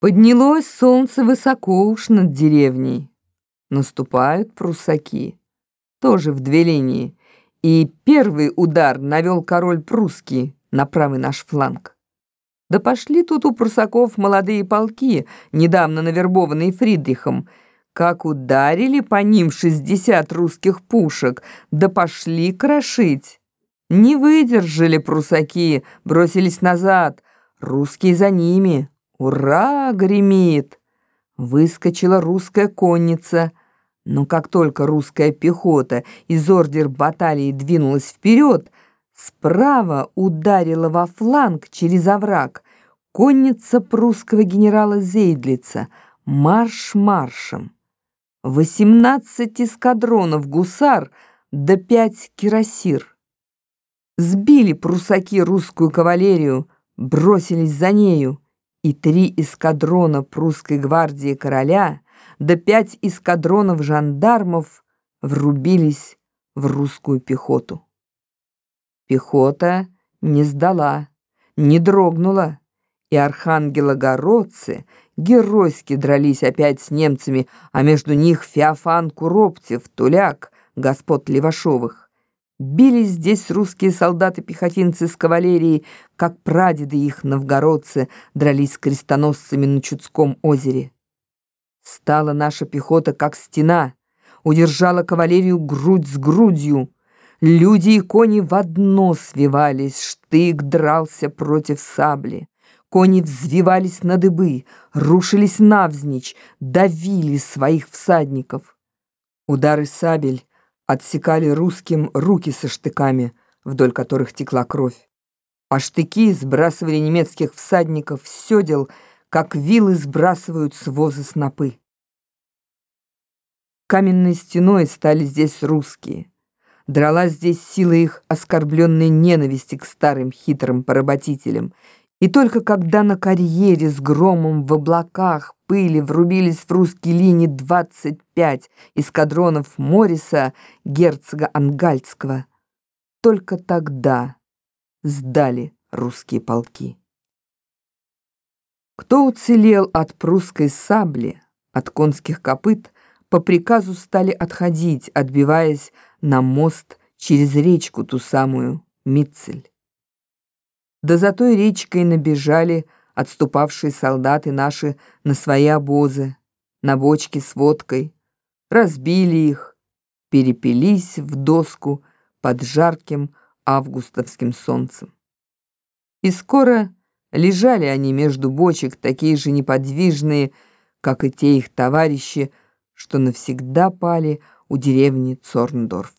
Поднялось солнце высоко уж над деревней. Наступают прусаки, тоже в две линии, и первый удар навел король прусский на правый наш фланг. Да пошли тут у прусаков молодые полки, недавно навербованные Фридрихом, как ударили по ним шестьдесят русских пушек, да пошли крошить. Не выдержали прусаки, бросились назад, русские за ними. «Ура!» — гремит. Выскочила русская конница. Но как только русская пехота из ордер баталии двинулась вперед, справа ударила во фланг через овраг конница прусского генерала Зейдлица марш маршем. Восемнадцать эскадронов гусар да пять кирасир. Сбили прусаки русскую кавалерию, бросились за нею и три эскадрона прусской гвардии короля, да пять эскадронов жандармов врубились в русскую пехоту. Пехота не сдала, не дрогнула, и архангелогородцы геройски дрались опять с немцами, а между них Феофан Куроптев, Туляк, господ Левашовых. Бились здесь русские солдаты-пехотинцы с кавалерией, как прадеды их, новгородцы, дрались с крестоносцами на Чудском озере. Стала наша пехота, как стена, удержала кавалерию грудь с грудью. Люди и кони в одно свивались, штык дрался против сабли. Кони взвивались на дыбы, рушились навзничь, давили своих всадников. Удары сабель отсекали русским руки со штыками, вдоль которых текла кровь. А штыки сбрасывали немецких всадников с седел, как вилы сбрасывают с воза снопы. Каменной стеной стали здесь русские. Дралась здесь сила их оскорбленной ненависти к старым хитрым поработителям, и только когда на карьере с громом в облаках пыли врубились в русские линии 25 эскадронов Мориса, герцога Ангальского, только тогда сдали русские полки. Кто уцелел от прусской сабли, от конских копыт, по приказу стали отходить, отбиваясь на мост через речку ту самую Митцель. Да за той речкой набежали отступавшие солдаты наши на свои обозы, на бочки с водкой, разбили их, перепились в доску под жарким августовским солнцем. И скоро лежали они между бочек, такие же неподвижные, как и те их товарищи, что навсегда пали у деревни Цорндорф.